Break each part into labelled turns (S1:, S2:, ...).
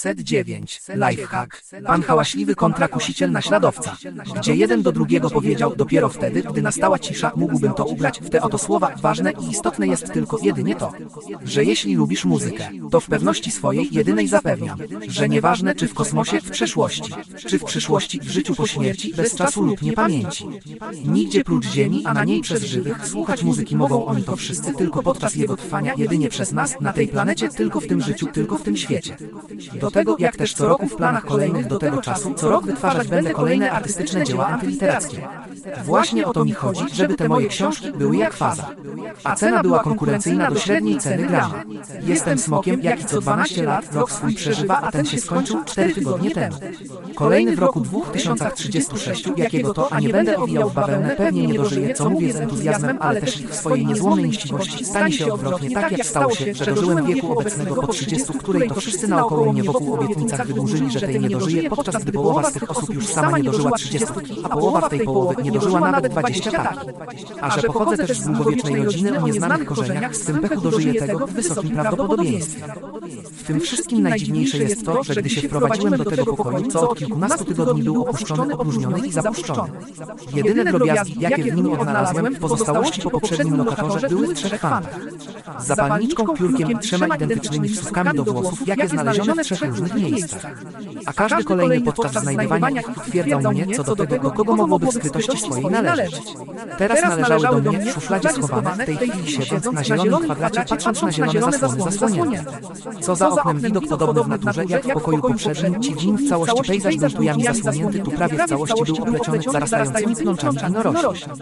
S1: Set 9. Lifehack. Pan hałaśliwy kontra kusiciel naśladowca. Gdzie jeden do drugiego powiedział, dopiero wtedy, gdy nastała cisza, mógłbym to ubrać w te oto słowa. Ważne i istotne jest tylko jedynie to, że jeśli lubisz muzykę, to w pewności swojej jedynej zapewniam, że nieważne czy w kosmosie, w przeszłości, czy w przyszłości, w życiu po śmierci, bez czasu lub niepamięci. Nigdzie prócz Ziemi, a na niej przez żywych, słuchać muzyki mogą oni to wszyscy tylko podczas jego trwania, jedynie przez nas, na tej planecie, tylko w tym życiu, tylko w tym świecie. Do tego, jak też co roku w planach kolejnych do tego czasu, co rok wytwarzać będę kolejne artystyczne dzieła antyliterackie. Właśnie o to mi chodzi, żeby te moje książki były jak faza. A cena była konkurencyjna do średniej ceny grama. Jestem smokiem, jaki co 12 lat rok swój przeżywa, a ten się skończył 4 tygodnie temu. Kolejny w roku 2036, jakiego to, a nie będę owijał w bawełnę, pewnie nie dożyję, co mówię z entuzjazmem, ale też w swojej niezłomnej nieściwości stanie się odwrotnie tak, jak stało się, że dożyłem wieku obecnego po 30, której to wszyscy naokoło mnie wokół obietnicach wydłużyli, że tej nie dożyję, podczas gdy połowa z tych osób już sama nie dożyła 30, a połowa w tej połowy nie dożyła nawet 20 tak. A że pochodzę też z długowiecznej rodziny o nieznanych korzeniach, z tym pechu dożyję tego w wysokim prawdopodobieństwie. W tym wszystkim najdziwniejsze jest to, że gdy się wprowadziłem do tego pokoju, co od kilkunastu tygodni był opuszczony, opróżniony i zapuszczony. Jedyne drobiazgi, jakie w nim odnalazłem, w pozostałości po poprzednim lokatorze, były w trzech fantach. Z zapalniczką, piórkiem trzema identycznymi wsówkami do włosów, jakie znaleziono w trzech różnych miejscach. A każdy kolejny podczas znajdywania ich utwierdzał mnie co do tego, do kogo mogłoby w skrytości swojej należeć. Teraz należały do mnie w szufladzie schowane, w tej chwili siedząc na zielonym kwadracie, patrząc na zielone zasłony zasłonięte. Co za oknem widok podobny w naturze, jak w pokoju poprzednim, ci dzień w całości pejzaż był tujami zasłonięty, tu prawie w całości był opleciony zarastającymi pnączami winorośli.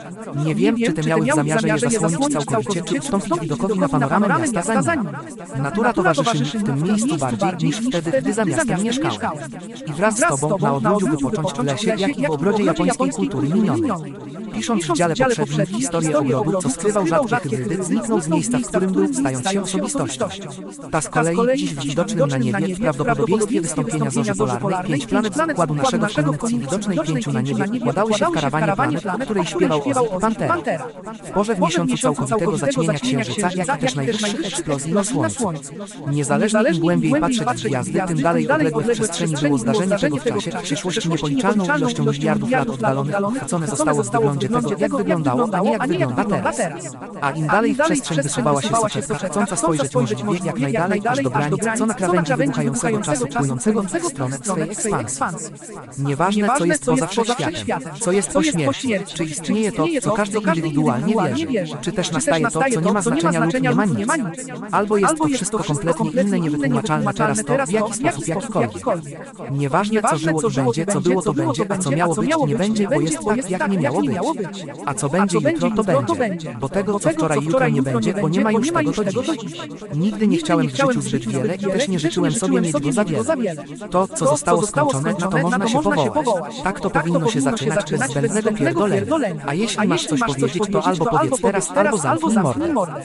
S1: Nie wiem, czy te miały w zamiarze je zasłonić całkowicie, czy ustąpić widokowi na panoramę miasta za nim. Natura towarzyszy mi w tym miejscu bardziej niż wtedy, gdy za miastem mieszkałem. I wraz z tobą na odludziu wypocząć w lesie, jak i w ogrodzie japońskiej kultury minionej. Pisząc w dziale poprzednim historię ogrodu, co skrywał rzadkie hybrydy, zniknął z miejsca, w którym był, stając się osobistością. Ta z kolei dziś w widocznym na niebie, w prawdopodobieństwie wystąpienia zorzy polarnej, pięć planet z układu naszego w konjunkcji widocznej pięciu na niebie układały się w karawanie planet, o której śpiewał Ozzy Pantera. W porze w miesiącu całkowitego zaćmienia księżyca, jak i też najwyższych eksplozji na słońcu. Niezależnie im głębiej patrzeć w gwiazdy, tym dalej odległe w przestrzeni było zdarzenie tego w czasie, w przyszłości niepoliczalną ilością miliardów lat oddalonych, uchwycone zostało w wyglądzie tego, jak wyglądało, a nie jak wygląda teraz. A im dalej w przestrzeń wysuwała się soczewka, chcąca spojrzeć możliwie jak najdalej aż do granic, co na krawędzi wybuchającego czasu płynącego w stronę swej ekspansji. Nieważne, co jest poza wszechświatem, co jest po śmierci, czy istnieje to, co każdy indywidualnie wierzy, czy też nastaje to, co nie ma znaczenia lub nie ma nic. Albo jest to wszystko kompletnie inne, niewytłumaczalne teraz to, w jaki sposób jakikolwiek. Nieważne, co żyło i będzie, co było to będzie, a co miało być nie będzie, bo jest tak, jak nie miało być. A co będzie jutro, to będzie. Bo tego, co wczoraj jutro nie będzie, bo nie ma już tego to dziś. Nigdy nie chciałem w życiu zbyt wiele i też nie życzyłem sobie mieć go za wiele. To, co zostało skończone, na to można się powołać. Tak to powinno się zaczynać bez zbędnego pierdolenia. A jeśli masz coś powiedzieć, to albo powiedz teraz, albo zamknij mordę.